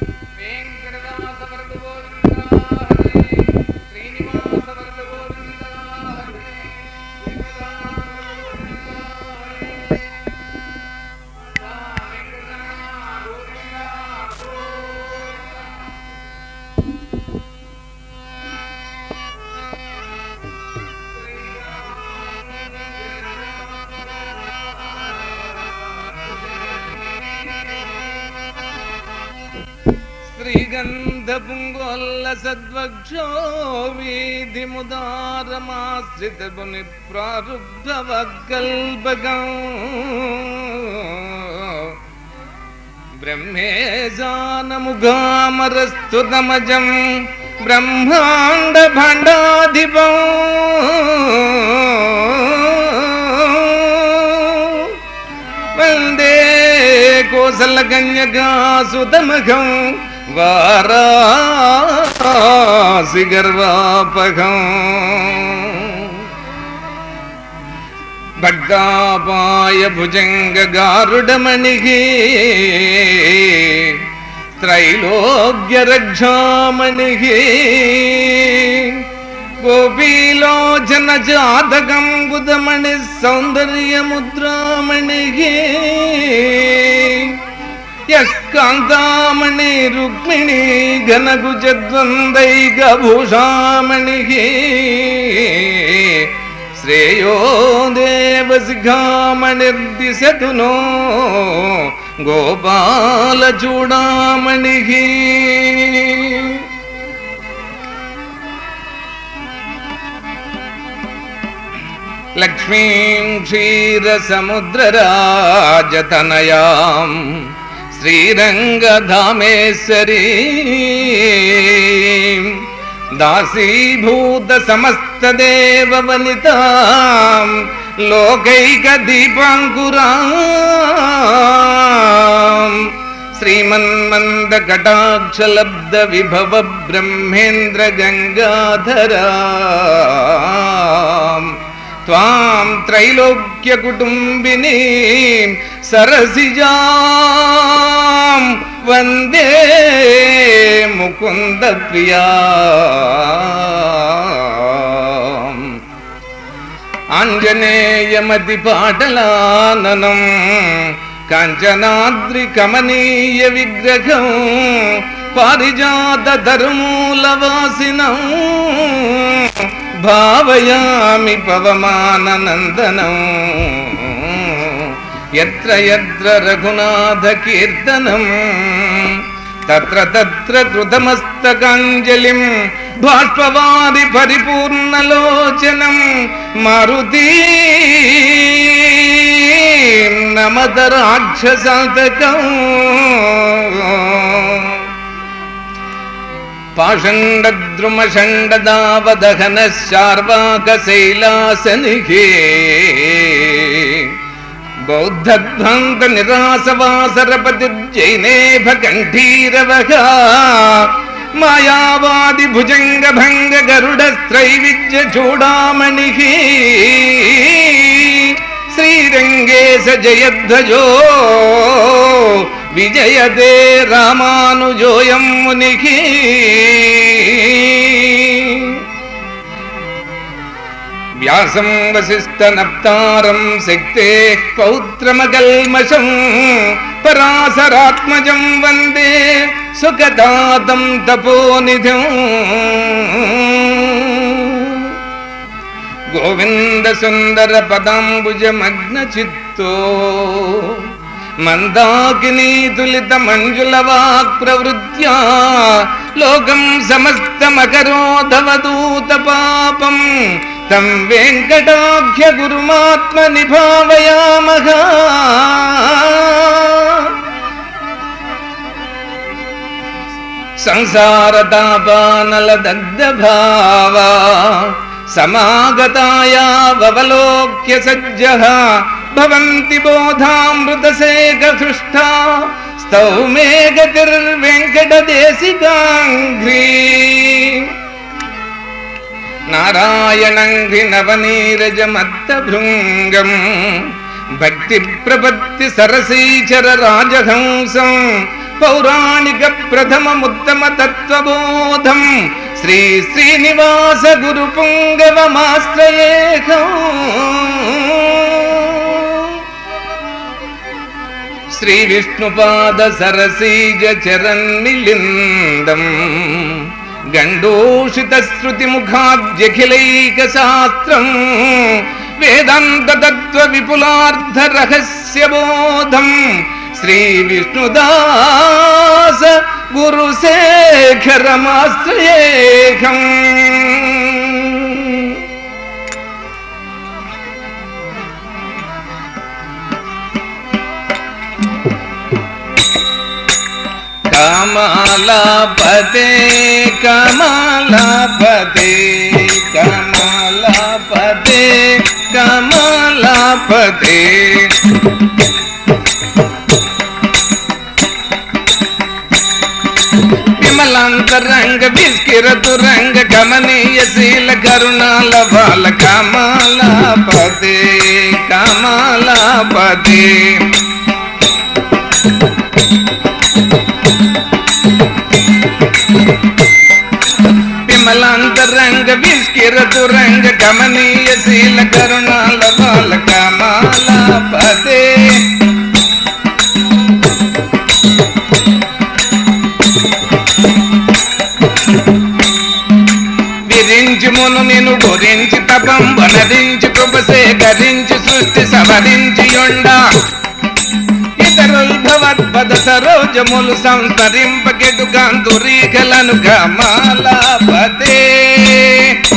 Yeah. प्रारब्धवकल्पकम् Brahme ब्रह्मांड भंडाधिप वंदे कोसलकन्यकासुतमघम् वारा ఆసి గర్వాపకం భగ్గాపాయ భుజంగ గారుడమణిగి త్రైలోగ్యరక్షామణిగి గోపీలోచన జాతకం బుధమణి సౌందర్యముద్రామణిగి. यः कान्तामणि रुक्मिणी घनकुजद्वन्द्वैकभूषामणिः श्रेयो देवसिखामणिर्दिशतु नो गोपालचूडामणिः। लक्ष्मीं क्षीरसमुद्रराजतनयाम् श्रीरङ्गधामेश्वरी। दासीभूतसमस्तदेववनिता लोकैकदीपाङ्कुरा श्रीमन्मन्दकटाक्षलब्धविभव ब्रह्मेन्द्रगङ्गाधरा त्वां त्रैलोक्यकुटुम्बिनीं सरसिजां वन्दे मुकुन्दप्रिया आञ्जनेयमतिपाटलाननं काञ्चनाद्रिकमनीयविग्रहं पारिजातधर्मूलवासिनम् భావయామి పవమాననందనం ఎత్ర ఎత్ర రఘునాథ కీర్తనం తత్ర తత్ర కృతమస్తకాంజలిం బాష్పవారి పరిపూర్ణలోచనం మారుతి నమద రాక్షసాతకం पाषण्डद्रुमषण्डदावदहनः शार्वाकशैलासनिः भंग मायावादिभुजङ्गभङ्गगरुडस्त्रैविद्यचूडामणिः श्रीरङ्गे श्रीरंगेश जयध्वजो విజయదే రామానుజోయం మునికి వ్యాసం వసిష్ఠనప్తారం శక్తే పౌత్రమకల్మషం పరాశరాత్మజం వందే సుఖదాతం తపోనిధం. గోవిందసుందర పదాంబుజమగ్నచిత్తో. పదాంబుజమగ్న తులిత మంజుల వాక్ ప్రవృత్యా లోకం సమస్తమకరోధవదూత పాపం తం వెంకటాఖ్య గురుమాత్మ నిభావయామః సంసారతాపానల దగ్ధభావా సమాగతాయావలోక్య సజ్జ भवन्ति बोधामृतसेकसृष्टा स्तौ मेघनिर्वेङ्कटदेशिगाङ्घ्री नारायणङ्घ्रिनवनीरज मत्तभृङ्गम् भक्तिप्रभक्ति सरसीचर राजहंसम् पौराणिक श्री श्रीनिवास गुरुपुङ्गव శ్రీ విష్ణుపాద సరసీజ చరన్మిలిందం గండూషిత శృతి ముఖాద్యఖిలైక శాస్త్రం. వేదాంత తత్వ విపులార్థ రహస్య బోధం. శ్రీ విష్ణుదాస గురుశేఖరమాశ్రయేహం కమలపతే కమలపతే కమలపతే కమలపతే విమలాంతరంగ విస్కిరతురంగ గమనీయ శీల కరుణాల బాల కమలపతే కమలపతే విస్కిరతురంగ గమనీయ శీల కరుణాల బాల కమలపతే విరించి మును నిను గురించి తపం వనరించి కృప సేకరించి సృష్టి సవరించి యొండ. ఇతరుల్ భవద్పద సరోజములు సంస్మరింపకెటు కాంతురీకలను కమాలపతే విరించి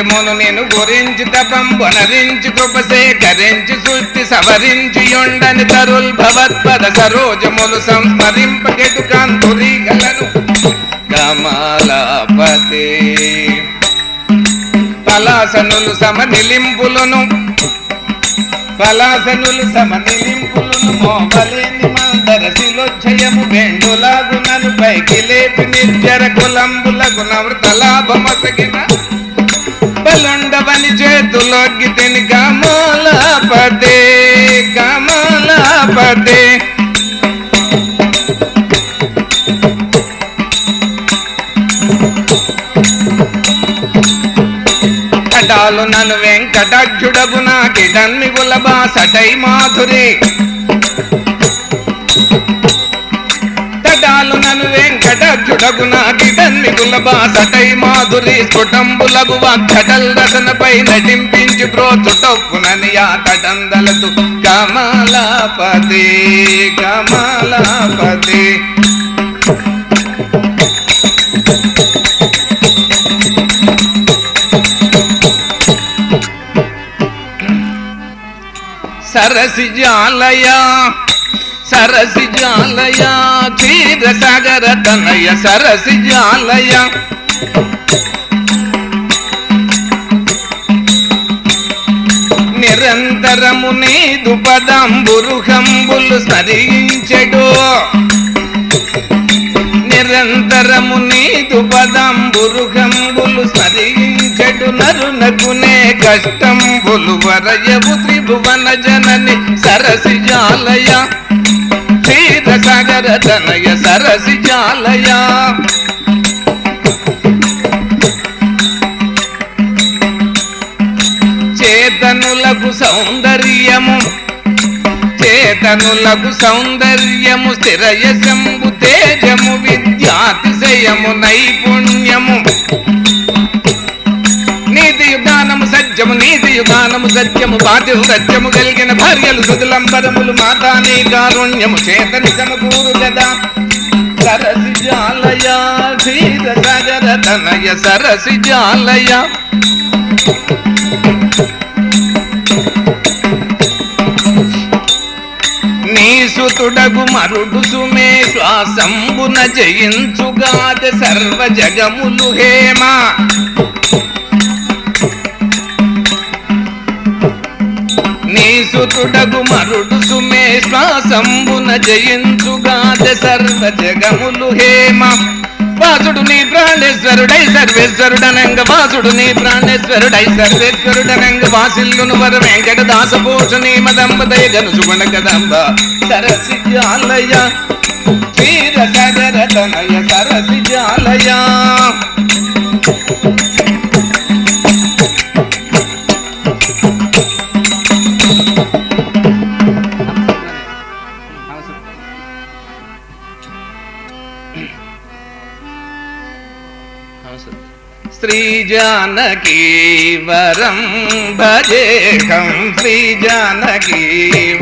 మును నేను గురించి తపం వనరించి శుద్ధి సవరించి ఉండని తరుల్ భవత్పద సరోజములు సంస్మరింపకెటు కాంతురీకలను కమలపతే పలాసనులు సమనిలింపులను. పలాసనులు సమనిలింపులను మోపలేని మందర శిలోచ్చయము బెండులాగునను పైకి లేపి నిర్జర కులంబులకు నవృతలాభమసగిన బలుండవని गिदिन गमला पदे गमला पदे కటాలు నన్ను వెంకటాక్షుడగు నాకిడన్ని గులబా సటై మాధురే. వెంకటాక్షుడగు నాకిడన్ని గులబా సటై మాధురి స్ఫుటంబులగు వాక్కటల్ రసనపై నటింపించి ప్రోచుటొక్కునని ఆ తటందలతు కమలాపతి కమలాపతి. సరసిజాలయ సరసిజాలయ క్షీర సాగర తనయ సరసి సరసిజాలయ నిరంతరము నీదు పదంబురుహంబులు స్మరించెడు. నిరంతరము నీదు పదంబురుహంబులు స్మరించెడు. నరునకునే కష్టంబులు వరయవు త్రిభువన జనని సరసి జాలయ తనయ సరసి జాలయా. చేతనులకు సౌందర్యము చేతనులకు సౌందర్యము స్థిరయశంబు తేజము విద్యాతిశయము నైపుణ్యము. సత్యము నీతి యుగానము సత్యము బాధ్యు సత్యము కలిగిన భార్యలు సుదులంబరములు మాతా నీ కారుణ్యము చేత సమకూరు గదా. సరసి జాలయ ధీర సగర తనయ సరసి జాలయ. నీ మరుడు సుమే శ్వాసంబున జయించుగాద సర్వ జగములు హేమా. సుతుడగు మరుడు సుమే శ్వాసంబున జయించుగాద సర్వ జగములు హేమ. వాసుడు నీ ప్రాణేశ్వరుడై సర్వేశ్వరుడనంగ వాసుడు నీ ప్రాణేశ్వరుడై సర్వేశ్వరుడనంగ వాసిల్లును వర వెంకట దాస భూషణి గను గనుసుగుణ కదంబ సరసి జాలయ క్షీర సగర తనయ సరసి జాలయ శ్రీ జానకీ వరం. భజేహం శ్రీ జానకీ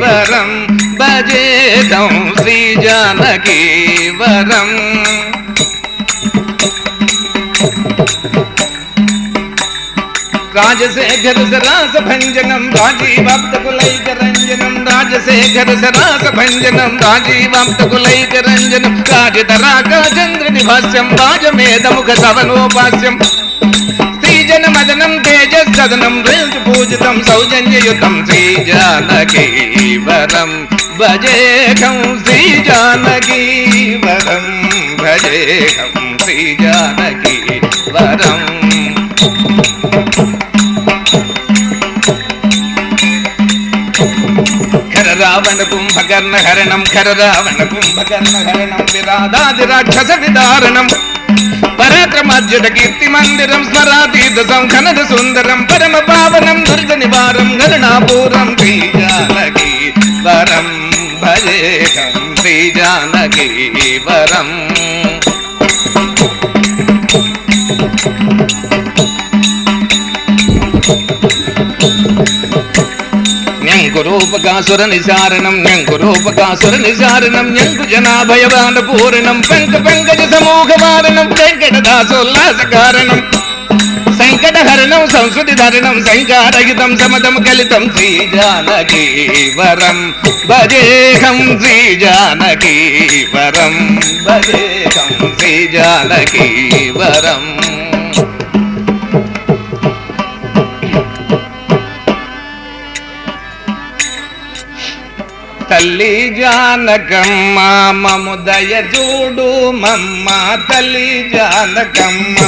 వరం. భజేహం శ్రీ జానకీ వరం రాజశేఖర సరాస భంజనం రాజీవాప్తకులైక రంజనం శ్రీజన మదనం తేజస్సదనం రేజు పూజితం సౌజన్యయుతం శ్రీజానకీ వరం. భజేకం శ్రీజానకీ వరం భజేకం శ్రీజానకీ వరం. రావణ కుంభకర్ణ హరణం ఖర రావణ కుంభకర్ణ హరణం విరాధాది రాక్షస విదారణం. పరాక్రమాద్యుత కీర్తి మందిరం స్వరాతీత సంఘనద సుందరం పరమ పావనం దుర్గ నివారం గరుణాపూరం శ్రీ జానకి వరం భజేహం శ్రీ జానకి వరం. న్యంకురూపకాసుర నిసారణం న్యంకురూపకాసుర నిసారణం న్యంకు జనాభయవాన పూరణం పంక పంకజ సమూహ వారణం వెంకటదాసోల్లాస కారణం సంకటహరణం సంస్కృతి ధరణం సంకారహితం సమతం కలితం శ్రీ జానకీ వరం భజేహం శ్రీ జానకీ వరం భజేహం శ్రీ జానకీ వరం తల్లి జానకమ్మ మము దయ చూడు మమ్మ తల్లి జానకమ్మ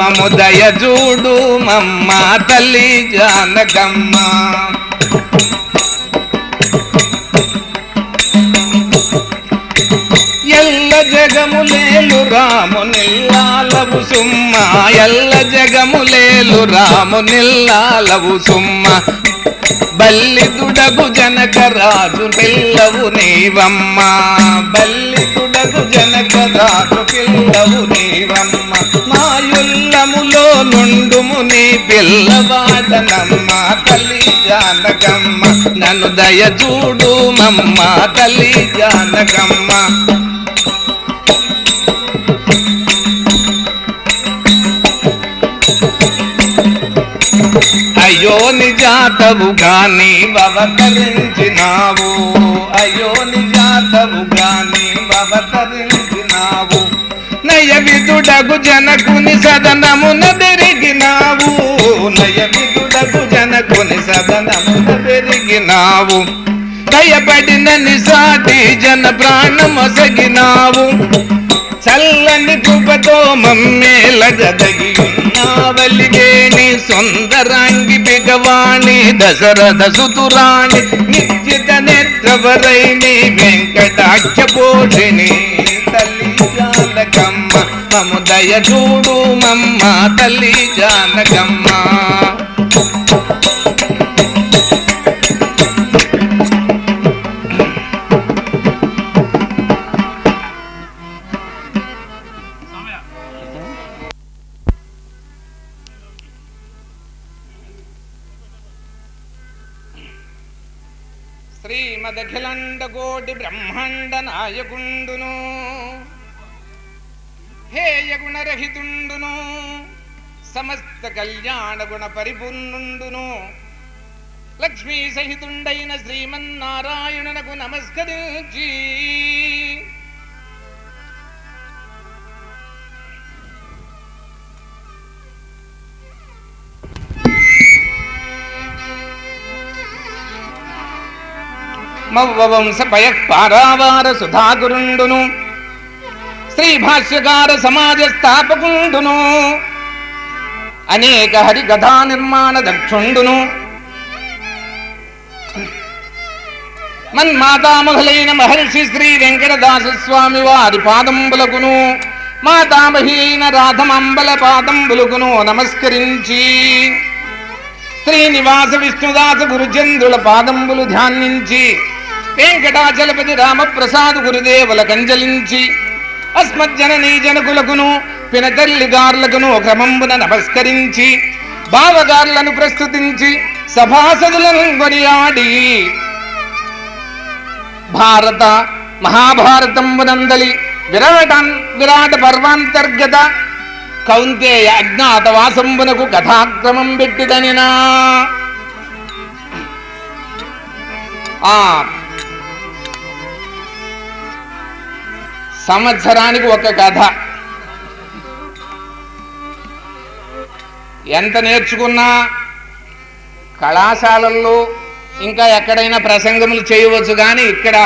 మము దయ చూడు మమ్మ తల్లి జానకమ్మ. ఎల్ల జగములేలు రాము నిల్లాలవు సుమ్మ ఎల్ల జగములేలు రాము నిల్లాలవు సుమ్మ. బల్లిదుడగు జనక రాజు పిల్లవు నీవమ్మ. బల్లిదుడగు జనక రాజు పిల్లవు నీవమ్మ. మాయుల్లములో నుండుము నీ పిల్లవాడనమ్మ తల్లి జానకమ్మ నన్ను దయ చూడు మమ్మ. తల్లి జానకమ్మ అయ్యో నిజాతవుగా నీవతరించినావు అయ్యో నిజాతవుగా నీవతరించినావు నయ విదుడగు జనకుని సదనమున పెరిగినావు. నయ విదుడగు జనకుని సదనమున పెరిగినావు. దయపడిన నిసాటి జన ప్రాణమొసగినావు చల్లని కృపతో మమ్మేలగదగి ఉన్నావలిగేని సుందరాంగి బిగవాణి దశరథ సుతురాణి నిశ్చిత నేత్రవరైని వెంకటాక్ష పోషిణి. తల్లి జానకమ్మ మము దయ చూడు మమ్మ తల్లి జానకమ్మ. కోటి బ్రహ్మాండ నాయకుండును. హేయ గుణరహితుండును. సమస్త కళ్యాణ గుణ పరిపూర్ణుండును. లక్ష్మీ సహితుండైన శ్రీమన్నారాయణునకు నమస్కరించి మవ్వంశ పయ సుధాగురుండును శ్రీ భాష్యకార సమాజ స్థాపకుండును అనేక హరి కథా నిర్మాణ దక్షుండును మన్మాతామహులైన మహర్షి శ్రీ వెంకటదాస స్వామి వారి పాదంబులకును మాతామహీన రాధమంబల పాదంబులకును నమస్కరించి. శ్రీనివాస విష్ణుదాస గురుచంద్రుల పాదంబులు ధ్యానించి. వెంకటాచలపతి రామప్రసాద్ గురుదేవుల కంజలించి అస్మజ్జననీ జనకులకును పినతల్లిగారులకును క్రమంబున నమస్కరించి భావగారులను ప్రస్తుతించి సభాసదులను కొనియాడి. భారత మహాభారతంబునందలి విరాటన్ విరాట పర్వాంతర్గత కౌంతేయ అజ్ఞాతవాసంబునకు కథాక్రమం పెట్టిదనినా ఆ సంవత్సరానికి ఒక కథ. ఎంత నేర్చుకున్నా కళాశాలల్లో ఇంకా ఎక్కడైనా ప్రసంగములు చేయవచ్చు కానీ ఇక్కడ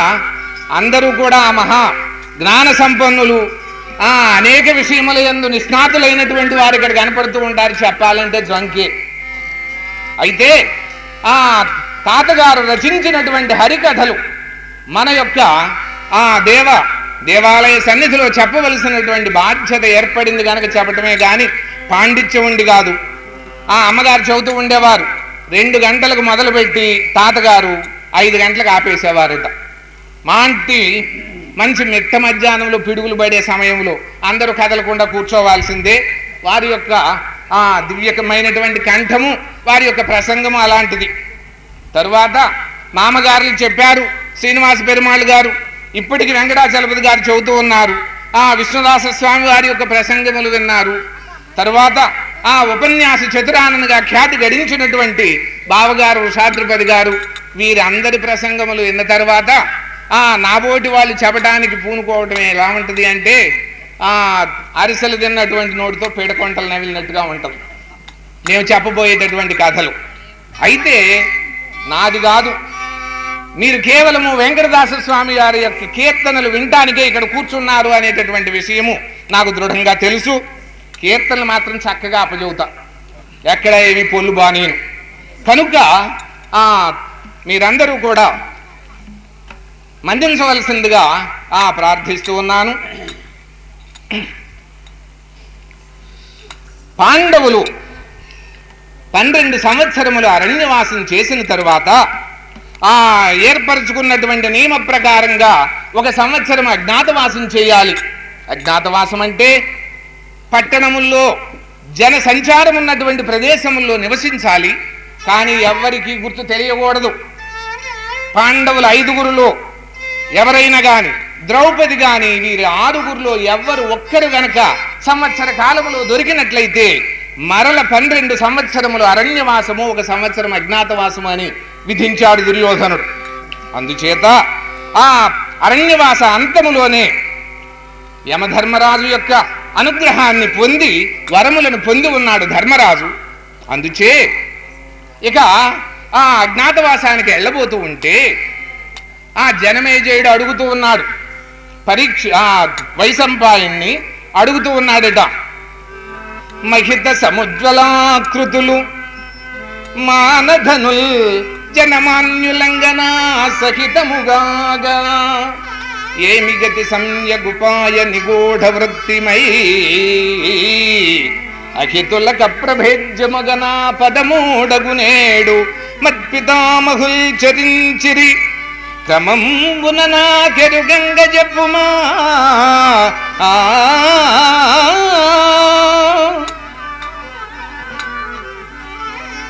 అందరూ కూడా మహా జ్ఞాన సంపన్నులు. ఆ అనేక విషయముల ఎందు నిష్ణాతులైనటువంటి వారు ఇక్కడ కనపడుతూ ఉంటారు చెప్పాలంటే జ్వంకే అయితే ఆ తాతగారు రచించినటువంటి హరికథలు మన యొక్క ఆ దేవ దేవాలయ సన్నిధిలో చెప్పవలసినటువంటి బాధ్యత ఏర్పడింది కనుక చెప్పటమే కానీ పాండిత్యం ఉండి కాదు. ఆ అమ్మగారు చెబుతూ ఉండేవారు రెండు గంటలకు మొదలుపెట్టి తాతగారు ఐదు గంటలకు ఆపేసేవారట. మాంటి మంచి మిట్ట మధ్యాహ్నంలో పిడుగులు పడే సమయంలో అందరూ కదలకుండా కూర్చోవాల్సిందే. వారి యొక్క ఆ దివ్యకమైనటువంటి కంఠము వారి యొక్క ప్రసంగము అలాంటిది. తరువాత మామగారులు చెప్పారు శ్రీనివాస పెరుమాళ్ గారు ఇప్పటికి వెంకటాచలపతి గారు చెబుతూ ఉన్నారు. ఆ విష్ణుదాస స్వామి వారి యొక్క ప్రసంగములు విన్నారు. తర్వాత ఆ ఉపన్యాస చతురానందగా ఖ్యాతి గడించినటువంటి బావగారు షాద్రిపతి గారు వీరందరి ప్రసంగములు విన్న తర్వాత ఆ నాబోటి వాళ్ళు చెప్పడానికి పూనుకోవటం ఎలా ఉంటుంది అంటే ఆ అరిసెలు తిన్నటువంటి నోటితో పీడకొంటలు నవిలినట్టుగా ఉంటుంది మేము చెప్పబోయేటటువంటి కథలు. అయితే నాది కాదు. మీరు కేవలము వెంకటదాస స్వామి గారి యొక్క కీర్తనలు వినటానికే ఇక్కడ కూర్చున్నారు అనేటటువంటి విషయము నాకు దృఢంగా తెలుసు. కీర్తనలు మాత్రం చక్కగా అప్పచెబుతా ఎక్కడ ఏమి పొల్లు బానేను కనుక ఆ మీరందరూ కూడా మందించవలసిందిగా ఆ ప్రార్థిస్తూ ఉన్నాను. పాండవులు పన్నెండు సంవత్సరములు అరణ్యవాసం చేసిన తరువాత ఆ ఏర్పరచుకున్నటువంటి నియమ ప్రకారంగా ఒక సంవత్సరం అజ్ఞాతవాసం చేయాలి. అజ్ఞాతవాసం అంటే పట్టణముల్లో జన సంచారం ఉన్నటువంటి ప్రదేశముల్లో నివసించాలి. కానీ ఎవ్వరికీ గుర్తు తెలియకూడదు. పాండవుల ఐదుగురులో ఎవరైనా గాని ద్రౌపది గాని వీరి ఆరుగురులో ఎవ్వరు ఒక్కరు గనక సంవత్సర కాలములో దొరికినట్లయితే మరల పన్నెండు సంవత్సరములు అరణ్యవాసము ఒక సంవత్సరం అజ్ఞాతవాసము అని విధించాడు దుర్యోధనుడు. అందుచేత ఆ అరణ్యవాస అంతములోనే యమధర్మరాజు యొక్క అనుగ్రహాన్ని పొంది వరములను పొంది ఉన్నాడు ధర్మరాజు. అందుచే ఇక ఆ అజ్ఞాతవాసానికి వెళ్ళబోతూ ఉంటే ఆ జనమేజయుడు అడుగుతూ ఉన్నాడు. పరీక్ష ఆ వైసంపాయన్ని అడుగుతూ ఉన్నాడట. మహిత సముజ్వలాకృతులు మానధనుల్ జనమాన్యులంగనా సహితముగాగా? ఏమి గతి సంయగుపాయ నిగూఢ వృత్తిమై అహితులక ప్రభేద్యమగనా పదమూడగునేడు మత్పితామహుల్ చరించిరి. క్రమంబున నాకెరుగంగ చెప్పుమా ఆ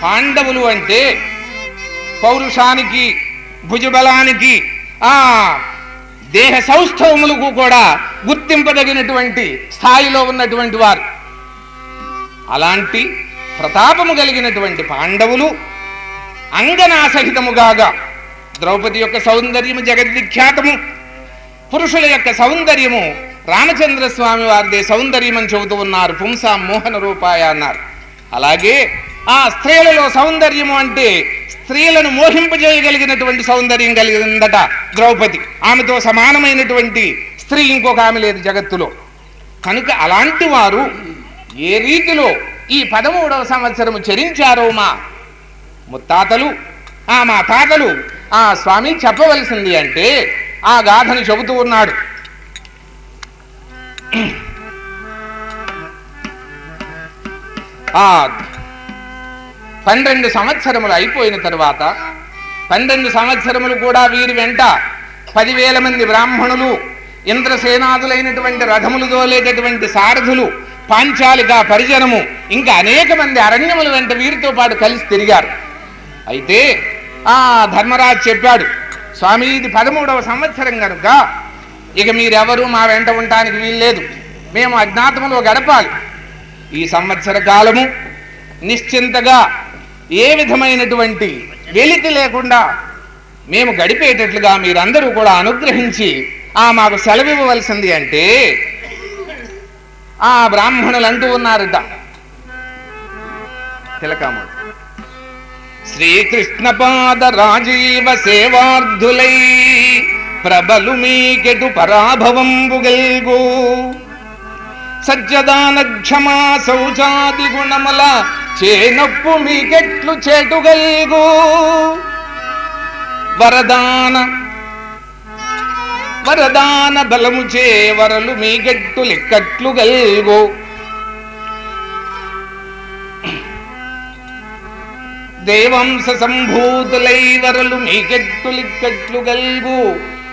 పాండవులు అంటే పౌరుషానికి భుజబలానికి ఆ దేహ సౌష్ఠవములకు కూడా గుర్తింపదగినటువంటి స్థాయిలో ఉన్నటువంటి వారు. అలాంటి ప్రతాపము కలిగినటువంటి పాండవులు అంగనాసహితముగాగా ద్రౌపది యొక్క సౌందర్యము జగద్విఖ్యాతము పురుషుల యొక్క సౌందర్యము రామచంద్ర స్వామి వారిదే సౌందర్యం అని చెబుతూ ఉన్నారు పుంసా మోహన రూపాయ అన్నారు. అలాగే ఆ స్త్రీలలో సౌందర్యము అంటే స్త్రీలను మోహింపజేయగలిగినటువంటి సౌందర్యం కలిగిందట ద్రౌపది. ఆమెతో సమానమైనటువంటి స్త్రీ ఇంకొక ఆమె లేదు జగత్తులో. కనుక అలాంటి వారు ఏ రీతిలో ఈ పదమూడవ సంవత్సరము చరించారో మా ముత్తాతలు ఆ మా తాతలు ఆ స్వామి చెప్పవలసింది అంటే ఆ గాథను చెబుతూ ఉన్నాడు. ఆ పన్నెండు సంవత్సరములు అయిపోయిన తరువాత పన్నెండు సంవత్సరములు కూడా వీరి వెంట పదివేల మంది బ్రాహ్మణులు ఇంద్రసేనాదులైనటువంటి రథములు తోలేటటువంటి సారథులు పాంచాలిక పరిజనము ఇంకా అనేక మంది అరణ్యముల వెంట వీరితో పాటు కలిసి తిరిగారు. అయితే ఆ ధర్మరాజు చెప్పాడు స్వామి ఇది పదమూడవ సంవత్సరం కనుక ఇక మీరెవరు మా వెంట ఉండటానికి వీల్లేదు. మేము అజ్ఞాతములో గడపాలి. ఈ సంవత్సర కాలము నిశ్చింతగా ఏ విధమైనటువంటి వెలితి లేకుండా మేము గడిపేటట్లుగా మీరందరూ కూడా అనుగ్రహించి ఆ మాకు సెలవివ్వవలసింది అంటే ఆ బ్రాహ్మణులు అంటూ ఉన్నారట. తిలకాముడు శ్రీకృష్ణ పాద రాజీవ సేవార్థులై ప్రబలు మీకెటు పరాభవంబు సజ్జదాన క్షమా శౌచాది గుణముల చేనప్పు మీకెట్లు చేటుగల్గు వరదాన వరదాన బలము చేవరలు మీకెట్టు లెక్కట్లు గల్గు. దేవంశ సంభూతులై వరలు మీకెట్టు లిక్కట్లు గల్గు.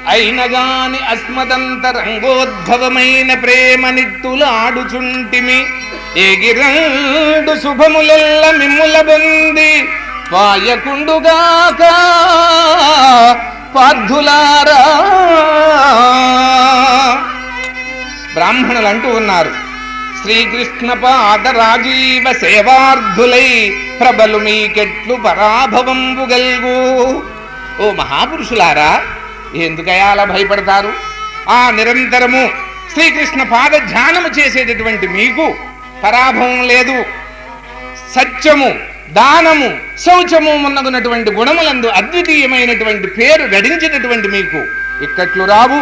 అయినగాని అస్మదంతరంగోద్భవమైన ప్రేమ నిట్టులు ఆడుచుంటిమి ఎగిరండు శుభములెల్ల మిమ్ముల బొంది పాయకుండుగాక పార్థులారా. బ్రాహ్మణులు అంటూ ఉన్నారు శ్రీకృష్ణ పాద రాజీవ సేవార్థులై ప్రబలు మీకెట్లు పరాభవంబు గల్గు. ఓ మహాపురుషులారా ఎందుకయా అలా భయపడతారు? ఆ నిరంతరము శ్రీకృష్ణ పాద ధ్యానము చేసేటటువంటి మీకు పరాభవం లేదు. సత్యము దానము శౌచము ఉన్నగున్నటువంటి గుణములందు అద్వితీయమైనటువంటి పేరు గడించినటువంటి మీకు ఇక్కట్లు రావు.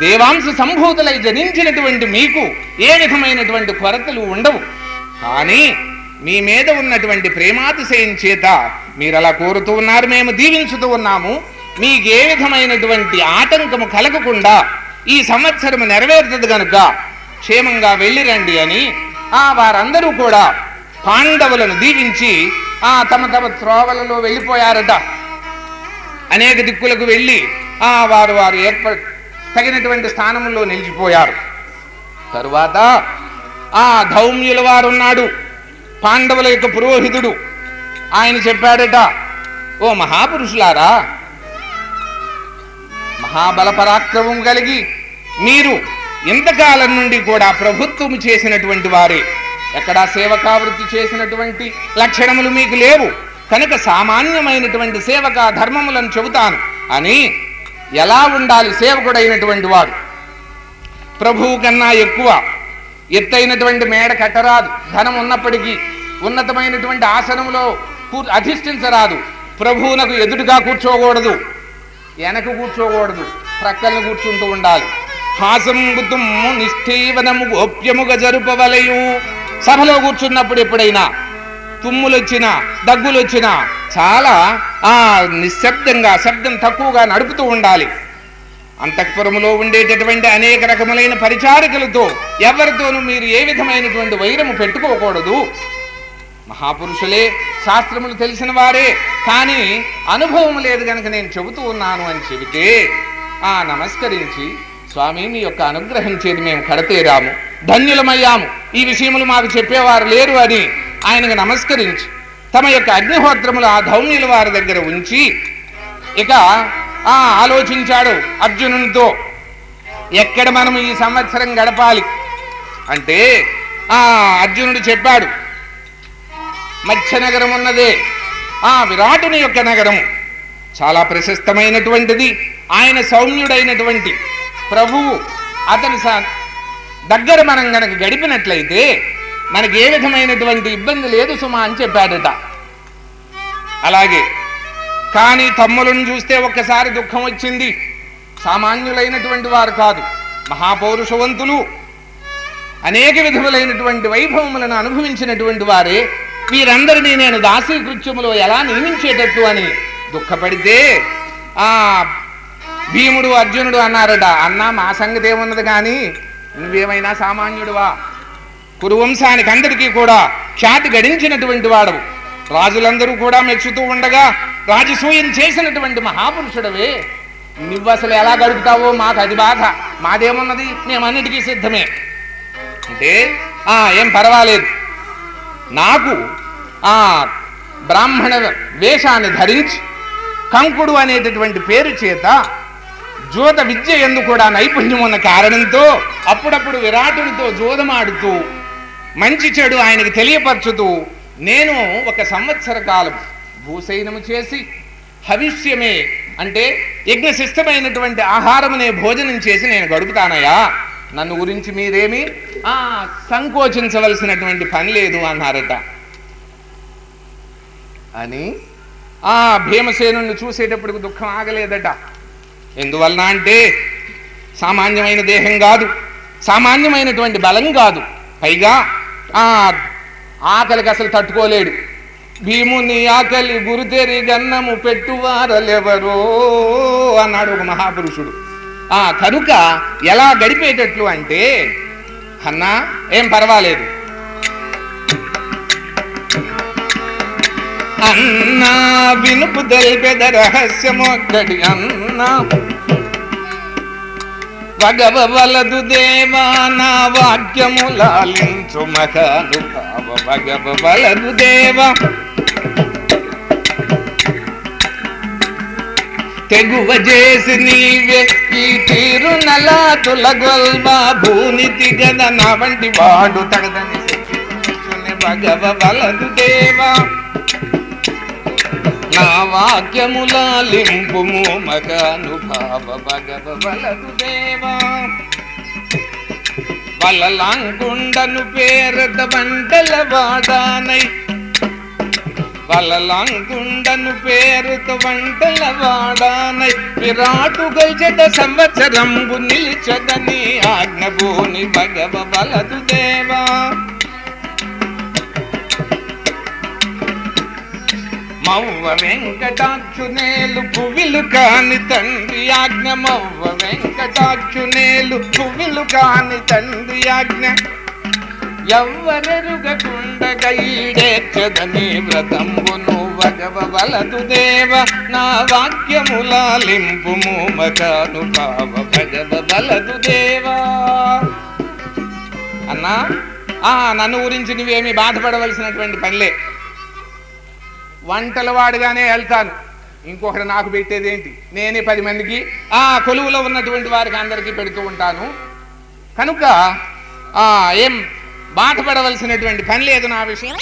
దేవాంశ సంభూతులై జనించినటువంటి మీకు ఏ విధమైనటువంటి కొరతలు ఉండవు. కానీ మీ మీద ఉన్నటువంటి ప్రేమాతిశయం చేత మీరు అలా కోరుతూ ఉన్నారు మేము దీవించుతూ ఉన్నాము. మీకు ఏ విధమైనటువంటి ఆటంకము కలగకుండా ఈ సంవత్సరము నెరవేరుతుంది గనుక క్షేమంగా వెళ్ళిరండి అని ఆ వారందరూ కూడా పాండవులను దీవించి ఆ తమ తమ త్రోవలలో వెళ్ళిపోయారట. అనేక దిక్కులకు వెళ్ళి ఆ వారు వారు ఏర్ప తగినటువంటి స్థానంలో నిలిచిపోయారు. తరువాత ఆ ధౌమ్యుల వారున్నాడు పాండవుల యొక్క పురోహితుడు. ఆయన చెప్పాడట ఓ మహాపురుషులారా మహాబల పరాక్రమం కలిగి మీరు ఇంతకాలం నుండి కూడా ప్రభుత్వం చేసినటువంటి వారే. ఎక్కడా సేవకావృత్తి చేసినటువంటి లక్షణములు మీకు లేవు. కనుక సామాన్యమైనటువంటి సేవక ధర్మములను చెబుతాను. అని ఎలా ఉండాలి సేవకుడైనటువంటి వాడు? ప్రభువు కన్నా ఎక్కువ ఎత్తైనటువంటి మేడ కట్టరాదు. ధనం ఉన్నప్పటికీ ఉన్నతమైనటువంటి ఆసనంలో కూ- అధిష్ఠించరాదు. ప్రభువునకు ఎదురుగా కూర్చోకూడదు. వెనక కూర్చోకూడదు. ప్రక్కలను కూర్చుంటూ ఉండాలి. హాసంబు తుమ్ము నిష్ఠీవనము గోప్యముగా జరుపవలయు. సభలో కూర్చున్నప్పుడు ఎప్పుడైనా తుమ్ములు వచ్చినా దగ్గులు వచ్చినా చాలా ఆ నిశ్శబ్దంగా శబ్దం తక్కువగా నడుపుతూ ఉండాలి. అంతఃపురములో ఉండేటటువంటి అనేక రకములైన పరిచారికలతో ఎవరితోనూ మీరు ఏ విధమైనటువంటి వైరము పెట్టుకోకూడదు. మహాపురుషులే శాస్త్రములు తెలిసిన వారే కానీ అనుభవం లేదు గనక నేను చెబుతూ ఉన్నాను అని చెబితే ఆ నమస్కరించి స్వామి మీ యొక్క అనుగ్రహం చేతి మేము కడతేరాము ధన్యులమయ్యాము. ఈ విషయములు మాకు చెప్పేవారు లేరు అని ఆయనకు నమస్కరించి తమ యొక్క అగ్నిహోత్రములు ఆ ధౌమ్యుల వారి దగ్గర ఉంచి ఇక ఆ ఆలోచించాడు అర్జునునితో ఎక్కడ మనం ఈ సంవత్సరం గడపాలి? అంటే ఆ అర్జునుడు చెప్పాడు మధ్య నగరం ఉన్నదే. ఆ విరాటుని యొక్క నగరం. చాలా ప్రశస్తమైనటువంటిది. ఆయన సౌమ్యుడైనటువంటి ప్రభువు అతని దగ్గర మనం కనుక గడిపినట్లయితే మనకి ఏ విధమైనటువంటి ఇబ్బంది లేదు సుమా అని చెప్పాడట. అలాగే కానీ తమ్ములను చూస్తే ఒక్కసారి దుఃఖం వచ్చింది. సామాన్యులైనటువంటి వారు కాదు మహాపౌరుషవంతులు. అనేక విధములైనటువంటి వైభవములను అనుభవించినటువంటి వారే వీరందరినీ నేను దాసీకృత్యములో ఎలా నియమించేటట్టు అని దుఃఖపడితే ఆ భీముడు అర్జునుడు అన్నారట అన్నా మా సంగతి ఏమున్నది కానీ నువ్వేమైనా సామాన్యుడువా? కురువంశానికి అందరికీ కూడా ఖ్యాతి గడించినటువంటి వాడవు. రాజులందరూ కూడా మెచ్చుతూ ఉండగా రాజసూయం చేసినటువంటి మహాపురుషుడవే. నువ్వు అసలు ఎలా గడుపుతావో మాకు అది బాధ. మాదేమున్నది? మేమన్నిటికీ సిద్ధమే. అంటే ఆ ఏం పర్వాలేదు. నాకు ఆ బ్రాహ్మణ వేషాన్ని ధరించి కంకుడు అనేటటువంటి పేరు చేత జోద విద్య ఎందు కూడా నైపుణ్యం ఉన్న కారణంతో అప్పుడప్పుడు విరాటునితో జోదమాడుతూ మంచి చెడు ఆయనకి తెలియపరచుతూ నేను ఒక సంవత్సర కాలం భూసైనము చేసి హవిష్యమే అంటే యజ్ఞశిష్టమైనటువంటి ఆహారమునే భోజనం చేసి నేను గడుపుతానయా నన్ను గురించి మీరేమి ఆ సంకోచించవలసినటువంటి పని లేదు అన్నారట. అని ఆ భీమసేనుని చూసేటప్పటికి దుఃఖం ఆగలేదట. ఎందువలన అంటే సామాన్యమైన దేహం కాదు సామాన్యమైనటువంటి బలం కాదు. పైగా ఆ ఆకలికి అసలు తట్టుకోలేడు. భీముని ఆకలి గురుతెరి గన్నము పెట్టువారలెవరో అన్నాడు ఒక మహాపురుషుడు. ఆ కనుక ఎలా గడిపేటట్లు అంటే అన్నా ఏం పర్వాలేదు. అన్నా వినుపు తెలిపెద రహస్యమొక్కడి అన్నా. భగవలదు దేవా నా వాక్యము లాలించు మహానుభావ. భగవలదు దేవా తెగువ చేసి నీవే ఈ తీరు నలా తులగొల్వా. భూనితి గద నా వంటి వాడు తగదని భగవ బలదు దేవా. నా వాక్యముల వాక్యములాలింపుము మగానుభావ భగవ బలదు దేవా. వలలాంగుండను పేరద వంటల వాడానై వలలాంగుండను పేరుతో వంటల వాడానై విరాటు గల్చెట సంవత్సరంబు నిలిచదని ఆజ్ఞభూని భగవ బలదు దేవా. మవ్వ వెంకటాక్షునేలు పువ్విలు కాని తండ్రి ఆజ్ఞ మవ్వ వెంకటాక్షునేలు పువ్విలు కాని తండ్రి ఆజ్ఞ. ఎవ్వరెరుగకుండగైడేర్చదని వ్రతంబును వగవ దేవ నా వాక్యములాలింపుము మకాను భావ భగవలదు దేవా. అన్నా ఆ నన్ను గురించి నువ్వేమీ బాధపడవలసినటువంటి పనిలే. వంటల వాడుగానే వెళ్తాను. ఇంకొకటి నాకు పెట్టేది ఏంటి? నేనే పది మందికి ఆ కొలువులో ఉన్నటువంటి వారికి అందరికీ పెడుతూ ఉంటాను. కనుక ఆ ఏం బాధపడవలసినటువంటి పని లేదు నా విషయం.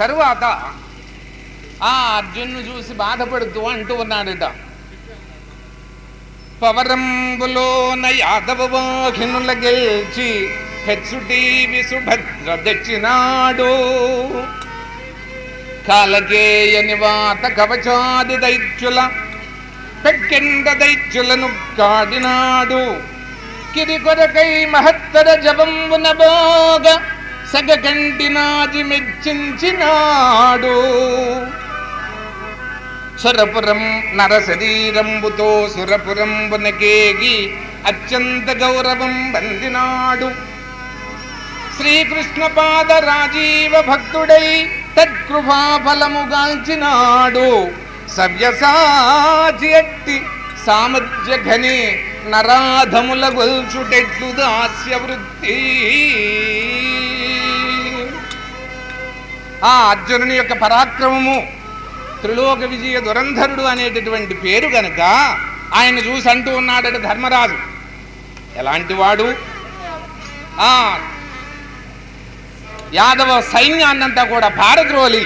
తరువాత ఆ అర్జున్ను చూసి బాధపడుతూ అంటూ ఉన్నాడట. పవరంబులోన యాదవ వాహినుల గెలిచి హెచ్చుటీవి సుభద్ర తెచ్చినాడు. కాలకేయ నివాత కవచాది దైత్యుల పెక్కెండ దైత్యులను కాడినాడు కిరి కొరకై మహత్తర జపంబున బోగ సగకంటినాది మెచ్చించినాడు సురపురం నరశరీరంబుతో సురపురంబునకేగి అత్యంత గౌరవం బందినాడు శ్రీకృష్ణ పాద రాజీవ భక్తుడై తత్కృపా ఫలముగాల్చినాడు సవ్యసాచి ఎట్టి సామర్థ్య ఘని నరాధముల గొల్చుటెట్లు దాస్య వృత్తి ఆ అర్జునుని యొక్క పరాక్రమము త్రిలోక విజయ దురంధరుడు అనేటటువంటి పేరు కనుక ఆయన చూసి అంటూ ఉన్నాడట ధర్మరాజు. ఎలాంటి వాడు? ఆ యాదవ సైన్యాన్నంతా కూడా పారద్రోలి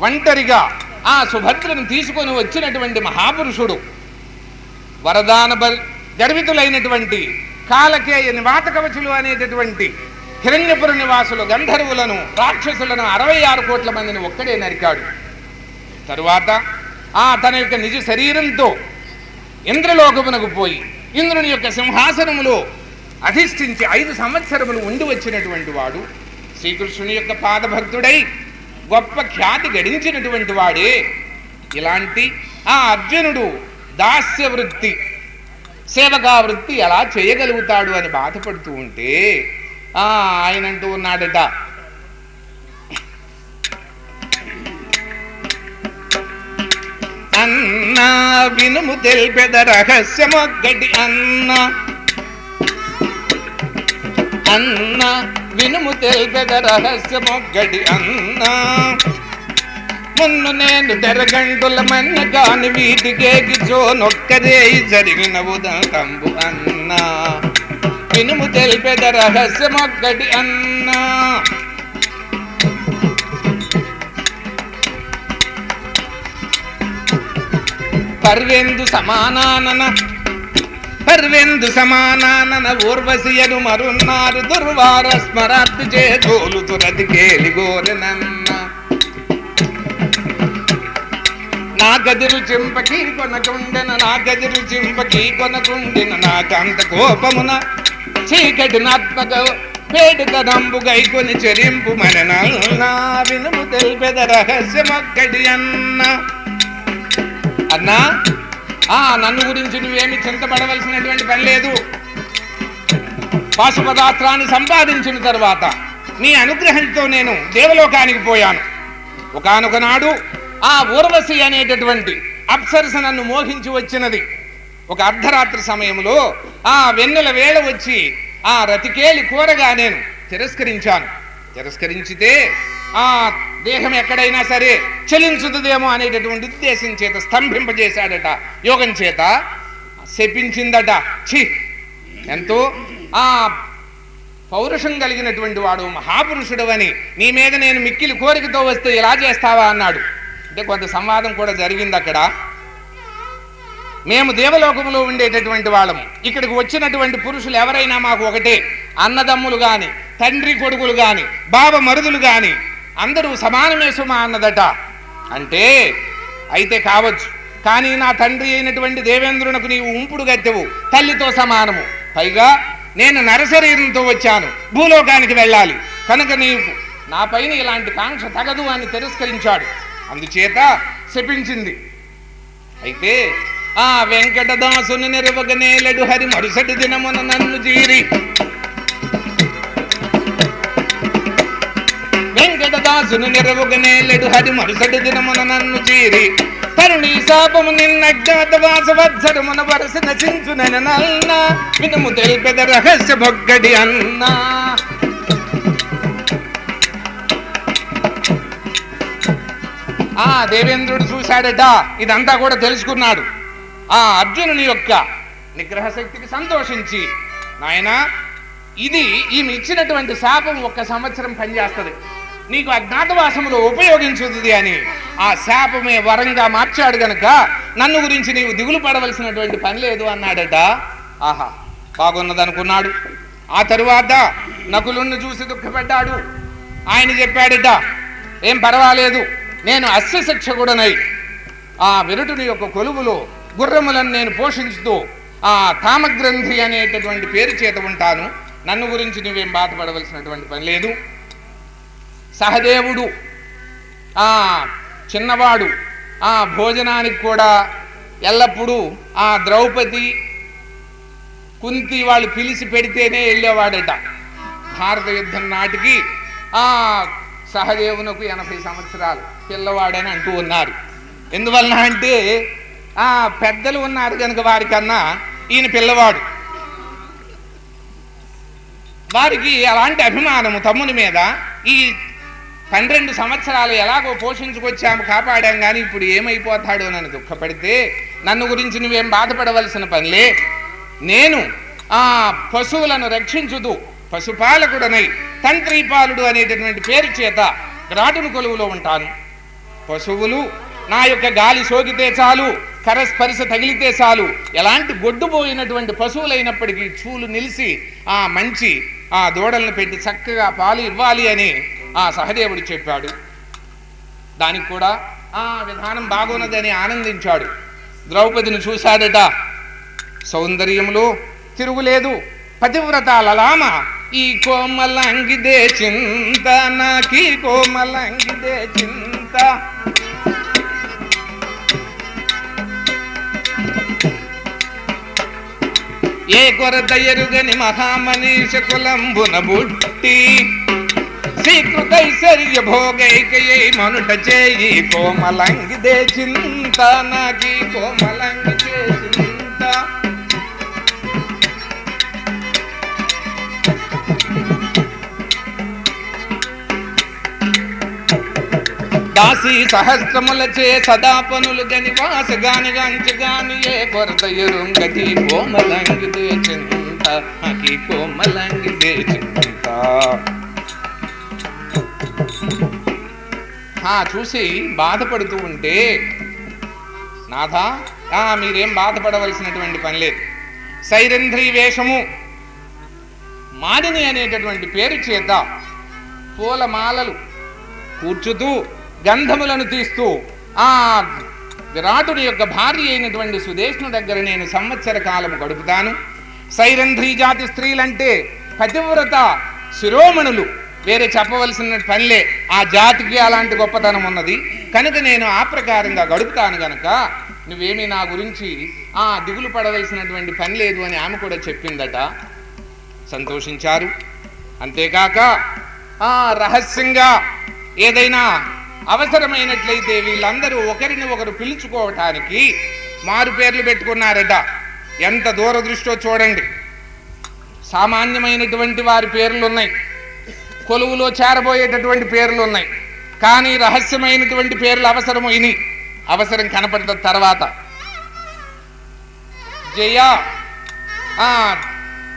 ఒంటరిగా ఆ సుభద్రను తీసుకొని వచ్చినటువంటి మహాపురుషుడు వరదాన గర్వితులైనటువంటి కాలకేయ నివాత కవచులు అనేటటువంటి హిరణ్యపుర నివాసులు గంధర్వులను రాక్షసులను అరవై ఆరు కోట్ల మందిని ఒక్కడే నరికాడు. తరువాత ఆ తన యొక్క నిజ శరీరంతో ఇంద్రలోకమునకు పోయి ఇంద్రుని యొక్క సింహాసనములో అధిష్ఠించి ఐదు సంవత్సరములు ఉండి వచ్చినటువంటి వాడు శ్రీకృష్ణుని యొక్క పాదభక్తుడై గొప్ప ఖ్యాతి గడించినటువంటి వాడే. ఇలాంటి ఆ అర్జునుడు దాస్య వృత్తి సేవకా వృత్తి ఎలా చేయగలుగుతాడు అని బాధపడుతూ ఉంటే ఆ ఆయన అంటూ ఉన్నాడట. అన్నా వినుము తెలిపెద రహస్యమొక్కటి అన్న అన్న వినుము తెలిపెద రహస్యమొక్కటి అన్నా. మున్ను నేను తెరగంటుల మన్న కాని వీటికేకి జోనొక్కదే జరిగిన ఉదంబు అన్నా. వినుము తెలిపెద రహస్యమొక్కటి అన్నా. పర్వెందు సమానానన పర్వెందు సమానానన ఊర్వశియను మరున్నారు దుర్వార స్మరాత్తు చేతోలు తురది కేలిగోరనన్న నా గదిరు చింపకి కొనకుండెన నా గదిరు చింపకి కొనకుండెన నాకంత కోపమున చీకటినాత్మక నాత్మక వేడుక నంబు గైకొని చెరింపు మన వినుము తెలిపెద రహస్యమొక్కటి అన్న. అన్నా ఆ నన్ను గురించి నువ్వేమి చింతపడవలసినటువంటి పని లేదు. పాశుపదాస్త్రాన్ని సంపాదించిన తర్వాత నీ అనుగ్రహంతో నేను దేవలోకానికి పోయాను. ఒకనొక నాడు ఆ ఊర్వశి అనేటటువంటి అప్సరస నన్ను మోహించి వచ్చినది. ఒక అర్ధరాత్రి సమయంలో ఆ వెన్నెల వేళ వచ్చి ఆ రతికేలి కూరగా నేను తిరస్కరించాను. తిరస్కరించితే ఆ దేహం ఎక్కడైనా సరే చలించుతుందేమో అనేటటువంటి ఉద్దేశం చేత స్తంభింపజేశాడట. యోగం చేత శపించిందట. ఛీ! ఎంతో ఆ పౌరుషం కలిగినటువంటి వాడు మహాపురుషుడు అని నీ మీద నేను మిక్కిలి కోరికతో వస్తే ఇలా చేస్తావా అన్నాడు. అంటే కొంత సంవాదం కూడా జరిగింది అక్కడ. మేము దేవలోకంలో ఉండేటటువంటి వాళ్ళము ఇక్కడికి వచ్చినటువంటి పురుషులు ఎవరైనా మాకు ఒకటే. అన్నదమ్ములు కానీ తండ్రి కొడుకులు కానీ బావ మరుదులు కానీ అందరూ సమానమే సుమా అన్నదట. అంటే అయితే కావచ్చు. కానీ నా తండ్రి అయినటువంటి దేవేంద్రునకు నీవు ఉంపుడు గత్తెవు తల్లితో సమానము. పైగా నేను నరశరీరంతో వచ్చాను భూలోకానికి వెళ్ళాలి. కనుక నీవు నా పైన ఇలాంటి కాంక్ష తగదు అని తిరస్కరించాడు. అందుచేత శపించింది. అయితే ఆ వెంకటదాసుని నెరవగనేలడు హరి మరుసటి దినమున నన్ను జీరి వెంకటదాసుని నెరవుగనేలెడు హరి మరుసటి దినమున నన్ను జీరి తరుణి శాపము నిన్నజ్ఞాత వాసవత్సరమున వరస నశించునన నన్న వినుము తెలిపెద రహస్య బొగ్గడి అన్నా. ఆ దేవేంద్రుడు చూశాడట ఇదంతా కూడా తెలుసుకున్నాడు. ఆ అర్జునుని యొక్క నిగ్రహ శక్తికి సంతోషించి నాయనా ఇది ఈమె ఇచ్చినటువంటి శాపం ఒక్క సంవత్సరం పనిచేస్తుంది. నీకు అజ్ఞాతవాసములో ఉపయోగించుతుంది అని ఆ శాపమే వరంగా మార్చాడు గనక నన్ను గురించి నీవు దిగులు పడవలసినటువంటి పని లేదు అన్నాడట. ఆహా బాగున్నదనుకున్నాడు. ఆ తరువాత నకులుణ్ణి చూసి దుఃఖపడ్డాడు ఆయన చెప్పాడట ఏం పర్వాలేదు నేను అస్య శిక్షకుడనై ఆ విరుటుని యొక్క కొలువులో గుర్రములను నేను పోషించుతూ ఆ కామగ్రంథి అనేటటువంటి పేరు చేత ఉంటాను. నన్ను గురించి నువ్వేం బాధపడవలసినటువంటి పని లేదు. సహదేవుడు. ఆ చిన్నవాడు. ఆ భోజనానికి కూడా ఎల్లప్పుడూ ఆ ద్రౌపది కుంతి వాళ్ళు పిలిచి పెడితేనే వెళ్ళేవాడట. భారత యుద్ధం నాటికి ఆ సహదేవునకు ఎనభై సంవత్సరాలు పిల్లవాడని అంటూ ఉన్నారు. ఎందువలన అంటే ఆ పెద్దలు ఉన్నారు కనుక వారికన్నా ఈయన పిల్లవాడు. వారికి అలాంటి అభిమానము తమ్ముని మీద ఈ పన్నెండు సంవత్సరాలు ఎలాగో పోషించుకొచ్చాము కాపాడాం కానీ ఇప్పుడు ఏమైపోతాడో నన్ను దుఃఖపడితే నన్ను గురించి నువ్వేం బాధపడవలసిన పనిలే. నేను ఆ పశువులను రక్షించుదు పశుపాలకుడనై తంత్రీపాలుడు అనేటటువంటి పేరు చేత గ్రాటును కొలువులో ఉంటాను. పశువులు నా యొక్క గాలి సోకితే చాలు కరస్పరిశ తగిలితే చాలు ఎలాంటి గొడ్డుపోయినటువంటి పశువులైనప్పటికీ చూలు నిలిచి ఆ మంచి ఆ దూడలను పెట్టి చక్కగా పాలు ఇవ్వాలి అని ఆ సహదేవుడు చెప్పాడు. దానికి కూడా ఆ విధానం బాగున్నదని ఆనందించాడు. ద్రౌపదిని చూశాడట. సౌందర్యములో తిరుగులేదు. పతివ్రత లలామ ఈ కోమలంగిదే చింత నాకీ కోమలంగిదే చింత. ఏ కొరత ఎరుగని మహామనీష కులంబున బుట్టి శ్రీకృతైశ్వర్య భోగైకయై మనుట చేయి కోమలంగిదే చింత నాకీ కోమలంగిదే దాసి సహస్రములచే సదా పనులు గని వాస గాని గంచి గాని ఏ కొరత ఎరుంగటి కోమలంగి దేచింత నాకీ కోమలంగి దేచింత. చూసి బాధపడుతూ ఉంటే నాథా మీరేం బాధపడవలసినటువంటి పని లేదు. సైరంధ్రి వేషము మాడిని అనేటటువంటి పేరు చేత పూలమాలలు కూర్చుతూ గంధములను తీస్తూ ఆ విరాటుడి యొక్క భార్య అయినటువంటి సుదేష్ను దగ్గర నేను సంవత్సర కాలం గడుపుతాను. సైరంధ్రి జాతి స్త్రీలంటే పతివ్రత శిరోమణులు. వేరే చెప్పవలసిన పనిలే. ఆ జాతికి అలాంటి గొప్పతనం ఉన్నది. కనుక నేను ఆ ప్రకారంగా గడుపుతాను గనక నువ్వేమీ నా గురించి ఆ దిగులు పడవలసినటువంటి పని లేదు అని ఆమె కూడా చెప్పిందట. సంతోషించారు. అంతేకాక ఆ రహస్యంగా ఏదైనా అవసరమైనట్లయితే వీళ్ళందరూ ఒకరిని ఒకరు పిలుచుకోవటానికి మారు పేర్లు పెట్టుకున్నారట. ఎంత దూరదృష్టో చూడండి. సామాన్యమైనటువంటి వారి పేర్లు ఉన్నాయి కొలువులో చేరబోయేటటువంటి పేర్లు ఉన్నాయి కానీ రహస్యమైనటువంటి పేర్లు అవసరమైనవి అవసరం కనపడిన తర్వాత. జయ.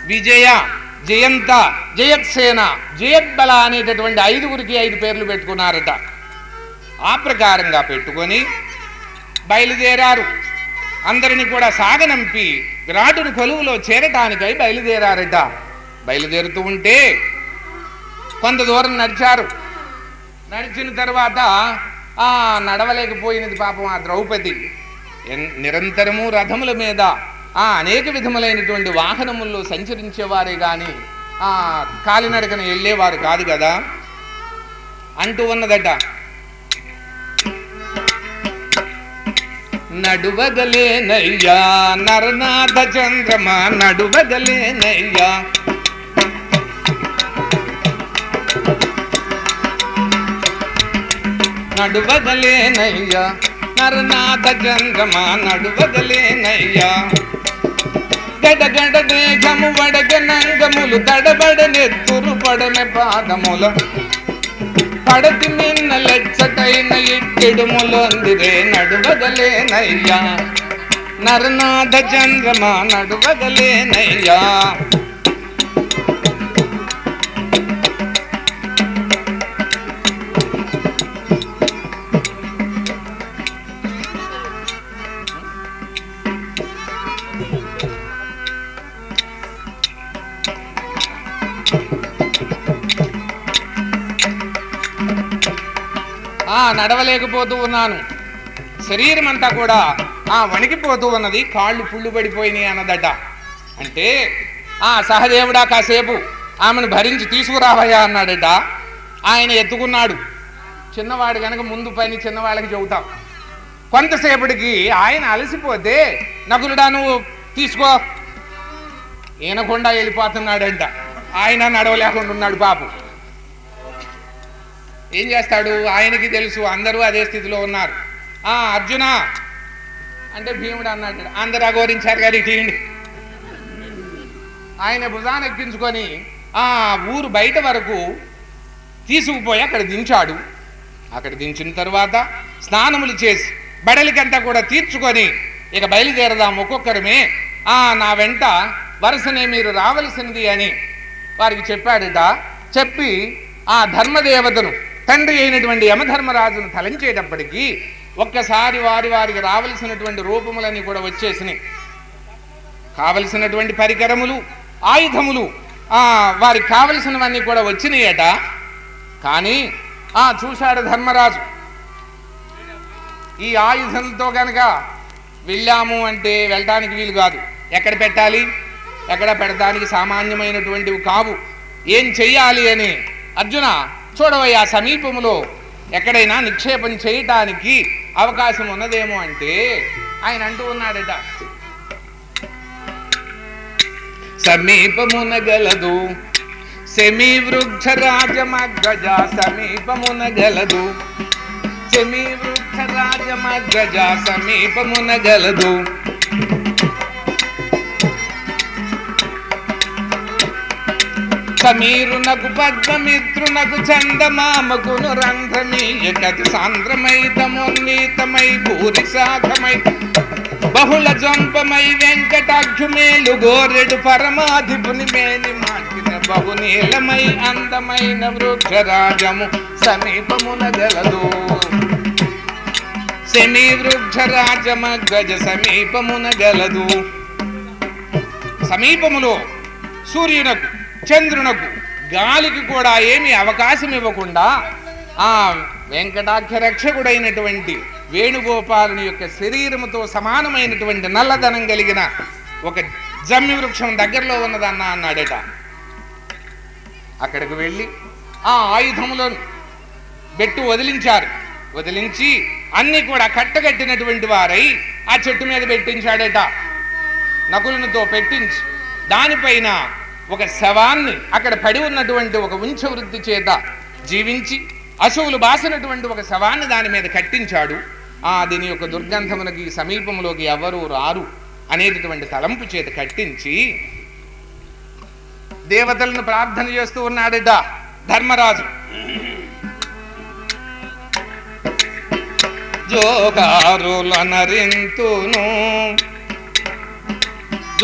విజయ జయంత జయత్సేన జయద్బల అనేటటువంటి ఐదుగురికి ఐదు పేర్లు పెట్టుకున్నారట. ఆ ప్రకారంగా పెట్టుకొని బయలుదేరారు. అందరిని కూడా సాగనంపి విరాటుని కొలువులో చేరటానికై బయలుదేరారట. బయలుదేరుతూ ఉంటే కొంత దూరం నడిచారు. నడిచిన తర్వాత ఆ నడవలేకపోయినది పాపం ఆ ద్రౌపది. నిరంతరము రథముల మీద ఆ అనేక విధములైనటువంటి వాహనముల్లో సంచరించేవారే గాని ఆ కాలినడకన వెళ్ళేవారు కాదు కదా. అంటూ ఉన్నదట. నడువగలేనయ్యా. నరనాథ చంద్రమ నడువగలేనయ్యా. నడువగలేనయ్యా. నరనాథ చంద్రమ నడువగలేనయ్యా. గడగడ దేహము వడగ నంగములు దడబడ నెత్తురు పడన పాదముల పడతి మిన్న లెచ్చటైన ఇట్టిడుములొందిరే నడువదలేనయ్యా. నరనాథ చంద్రమా నడువదలేనయ్యా. నడవలేకపోతూ ఉన్నాను శరీరం అంతా కూడా ఆ వణికిపోతూ ఉన్నది కాళ్ళు పుళ్ళు పడిపోయినాయి అన్నదట. అంటే ఆ సహదేవుడా కాసేపు ఆమెను భరించి తీసుకురావయ్యా అన్నాడట. ఆయన ఎత్తుకున్నాడు. చిన్నవాడు గనక ముందు పని చిన్నవాళ్ళకి చెబుతాం. కొంతసేపటికి ఆయన అలసిపోతే నకులుడా నువ్వు తీసుకో. ఈనకుండా వెళ్ళిపోతున్నాడంట. ఆయన నడవలేకుండా ఉన్నాడు పాపం. ఏం చేస్తాడు? ఆయనకి తెలుసు అందరూ అదే స్థితిలో ఉన్నారు. ఆ అర్జున? అంటే భీముడు అన్నాడు అందరు అఘోరించారు గారి తీయండి ఆయన భుజాన్ని ఎక్కించుకొని ఆ ఊరు బయట వరకు తీసుకుపోయి అక్కడ దించాడు. అక్కడ దించిన తర్వాత స్నానములు చేసి బడలికంతా కూడా తీర్చుకొని ఇక బయలుదేరదాం ఒక్కొక్కరమే. ఆ నా వెంట వరుసనే మీరు రావలసింది అని వారికి చెప్పాడట చెప్పి ఆ ధర్మదేవతను తండ్రి అయినటువంటి యమధర్మరాజును తలంచేటప్పటికీ ఒక్కసారి వారి వారికి రావలసినటువంటి రూపములన్నీ కూడా వచ్చేసినాయి. కావలసినటువంటి పరికరములు ఆయుధములు వారికి కావలసినవన్నీ కూడా వచ్చినాయట. కానీ ఆ చూశాడు ధర్మరాజు. ఈ ఆయుధంతో కనుక వెళ్ళాము అంటే వెళ్ళడానికి వీలు కాదు. ఎక్కడ పెట్టాలి? ఎక్కడ పెట్టడానికి సామాన్యమైనటువంటివి కావు. ఏం చెయ్యాలి అని అర్జున చూడవయ్యా సమీపములో ఎక్కడైనా నిక్షేపం చేయటానికి అవకాశం ఉన్నదేమో అంటే ఆయన అంటూ ఉన్నాడట. సమీపమున గలదు సెమీ వృక్ష రాజమగ్గజ సమీపమున గలదు సెమీ వృక్ష రాజమగ్గజ సమీపమున గలదు సమీరునకు పద్మమిత్రునకు చందమామకును రంధ్రమీయకతి సాంద్రమైతమోన్నీతమై భూరి శాఖమై బహుళ జంపమై వెంకటాక్షుమేలు గోరెడు పరమాధిపుని మేని మాటిన బహునీలమై అందమైన వృక్షరాజము సమీపమున గలదు. శని వృక్షరాజమ గజ సమీపమున గలదు. సమీపములో సూర్యునకు చంద్రునకు గాలికి కూడా ఏమి అవకాశం ఇవ్వకుండా ఆ వెంకటాఖ్య రక్షకుడైనటువంటి వేణుగోపాలుని యొక్క శరీరముతో సమానమైనటువంటి నల్లదనం కలిగిన ఒక జమ్మి వృక్షం దగ్గరలో ఉన్నదన్న అన్నాడట. అక్కడికి వెళ్ళి ఆ ఆయుధములను బెట్టు వదిలించారు. వదిలించి అన్ని కూడా కట్టగట్టినటువంటి వారై ఆ చెట్టు మీద పెట్టించాడట. నకులనితో పెట్టించి దానిపైన ఒక శవాన్ని అక్కడ పడి ఉన్నటువంటి ఒక ఉంచ వృద్ధి చేత జీవించి అశువులు బాసినటువంటి ఒక శవాన్ని దాని మీద కట్టించాడు. ఆ దీని యొక్క దుర్గంధమునకి సమీపంలోకి ఎవరు రారు అనేటటువంటి తలంపు చేత కట్టించి దేవతలను ప్రార్థన చేస్తూ ఉన్నాడట ధర్మరాజు.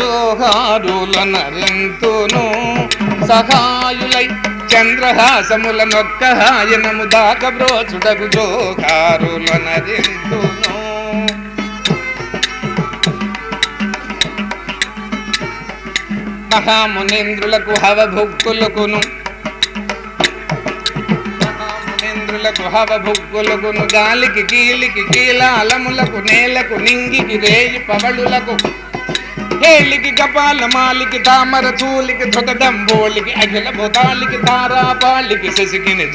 జోగారులనరింతును జోహారులనరింతును. సహాయులై చంద్రహాసముల నొక్కహాయనము దాక బ్రోచుడగు జోహారులనరింతును. మహామునేంద్రులకు హవభుక్తులకును మహామునేంద్రులకు హవభుక్కులకును. గాలికి కీలికి కీలాలములకు నేలకు నింగికి రేయి పవళులకు హేళికి కపాల మాలికి తామర చూలికి ధృతడంబోలికి అఖిల భూతాలికి తారాపాలికి శశికిని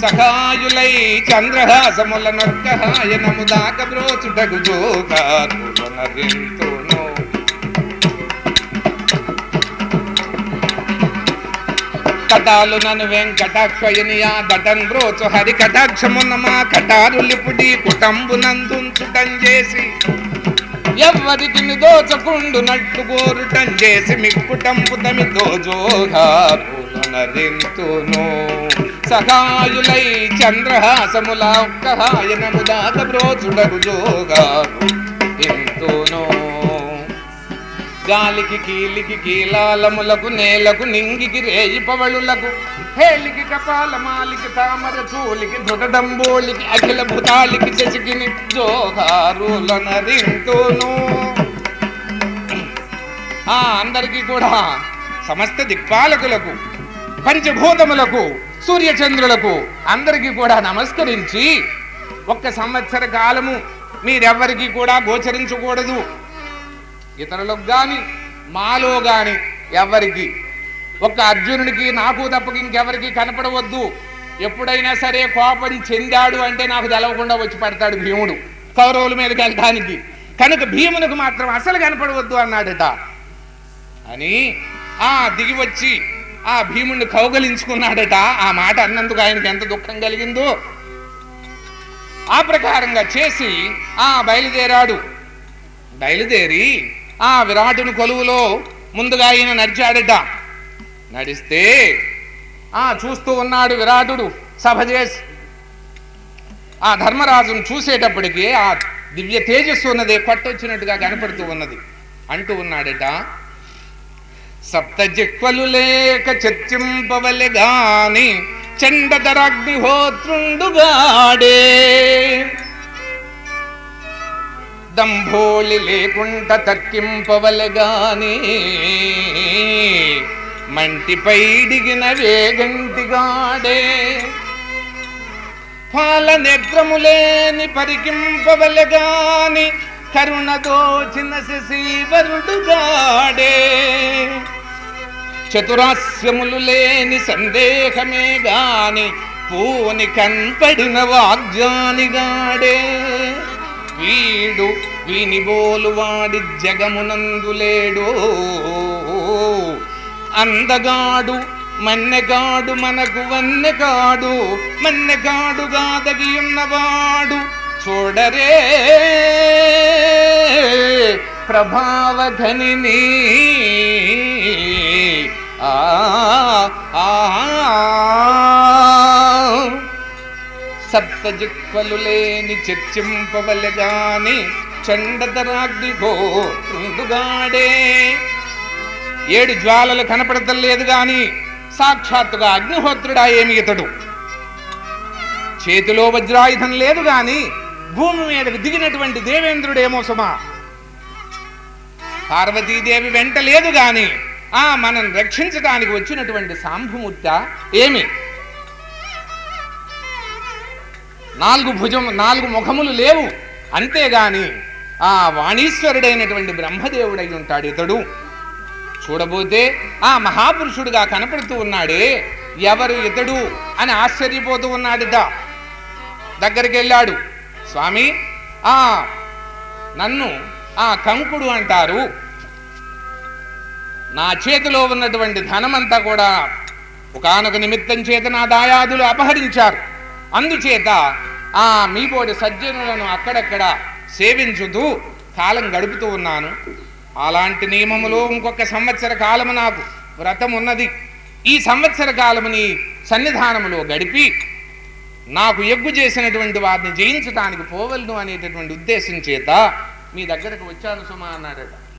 సఖాయులై చంద్రహాసముల నొక్కహాయనము దాక బ్రోచుటకు జోకారులనరింతును కటాలు నన్ను వెంకటాక్షయనియా దటన్ బ్రోచు హరి కటాక్షమున్న మా కటారు కుటంబునందుంచుటం చేసి. ఎవ్వరికి దోచకుండు నట్టు గోరుటం చేసి మిక్కుటంపు తమి దోజోహారులనరింతును సహాయులై ఒక్క హాయనము దాత బ్రోచుడగు జోగారు ఇంతును గాలికి కీలికి కీలాలములకు నేలకు నింగికి రేయి పవళులకు హేలికి కపాల మాలికి తామర చూలికి ధృటడంబోలికి అఖిల భూతాలికి శశికిని జోహారులనరింతును ఆ అందరికీ కూడా సమస్త దిక్పాలకులకు పంచభూతములకు సూర్యచంద్రులకు అందరికీ కూడా నమస్కరించి ఒక్క సంవత్సర కాలము మీరెవ్వరికీ కూడా గోచరించకూడదు. ఇతరులకు కానీ మాలో కానీ ఎవరికి. ఒక్క అర్జునుడికి నాకు తప్పక ఇంకెవరికి కనపడవద్దు. ఎప్పుడైనా సరే కోపం చెందాడు అంటే నాకు తెలవకుండా వచ్చి పడతాడు భీముడు కౌరవుల మీదకి వెళ్ళడానికి. కనుక భీమునికి మాత్రం అసలు కనపడవద్దు అన్నాడట. అని ఆ దిగి వచ్చి ఆ భీముడిని కౌగలించుకున్నాడట. ఆ మాట అన్నందుకు ఆయనకి ఎంత దుఃఖం కలిగిందో. ఆ ప్రకారంగా చేసి ఆ బయలుదేరాడు. బయలుదేరి ఆ విరాటుని కొలువులో ముందుగా ఆయన నడిచాడట. నడిస్తే ఆ చూస్తూ ఉన్నాడు విరాటుడు సభ చేసి. ఆ ధర్మరాజును చూసేటప్పటికి ఆ దివ్య తేజస్సు ఉన్నది పట్టొచ్చినట్టుగా కనపడుతూ ఉన్నది. అంటూ ఉన్నాడట సప్త జిక్వలు లేక చర్చింపవలె గాని చండధరాగ్నిహోత్రుండుగాడే దంభోళి లేకుండా తక్కింపవలెగాని మంటిపై దిగిన వేగంటిగాడే పాల నేత్రములేని పరికింపవలగాని కరుణదోచిన శశీవరుడుగాడే చతురాస్యములు లేని సందేహమే గాని పూని కన్పడిన వాగ్జానిగాడే వీడు వీని వాడి జగమునందులేడు అందగాడు మన్నెగాడు మనకు వన్నెగాడు మన్నెగాడుగా దగియున్నవాడు చూడరే. ప్రభావఘనిని ఆ సప్తజిక్వలు లేని చర్చింపవలెగాని చండతరాగ్నిఘోరుగాడే ఏడు జ్వాలలు కనపడతలేదు గాని సాక్షాత్తుగా అగ్నిహోత్రుడా ఏమి ఇతడు? చేతిలో వజ్రాయుధం లేదు గాని భూమి మీదకు దిగినటువంటి దేవేంద్రుడేమో సుమా. పార్వతీదేవి వెంట లేదు గాని ఆ మనం రక్షించడానికి వచ్చినటువంటి సాంభుమూర్త ఏమి? నాలుగు భుజం నాలుగు ముఖములు లేవు. అంతేగాని ఆ వాణీశ్వరుడైనటువంటి బ్రహ్మదేవుడై ఉంటాడు ఇతడు. చూడబోతే ఆ మహాపురుషుడుగా కనపడుతూ ఉన్నాడే. ఎవరు ఇతడు అని ఆశ్చర్యపోతూ ఉన్నాడట. దగ్గరికి వెళ్ళాడు స్వామి ఆ నన్ను ఆ కంకుడు అంటారు. నా చేతిలో ఉన్నటువంటి ధనమంతా కూడా ఒకానొక నిమిత్తం చేత నా దాయాదులు అపహరించారు. అందుచేత ఆ మీబోడి సజ్జనులను అక్కడక్కడ సేవించుతూ కాలం గడుపుతూ ఉన్నాను. అలాంటి నియమములో ఇంకొక సంవత్సర కాలము నాకు వ్రతం ఉన్నది. ఈ సంవత్సర కాలముని సన్నిధానములో గడిపి నాకు ఎగ్గు చేసినటువంటి వారిని జయించడానికి పోవలను అనేటటువంటి ఉద్దేశం చేత మీ దగ్గరకు వచ్చాను సుమా అన్నాడట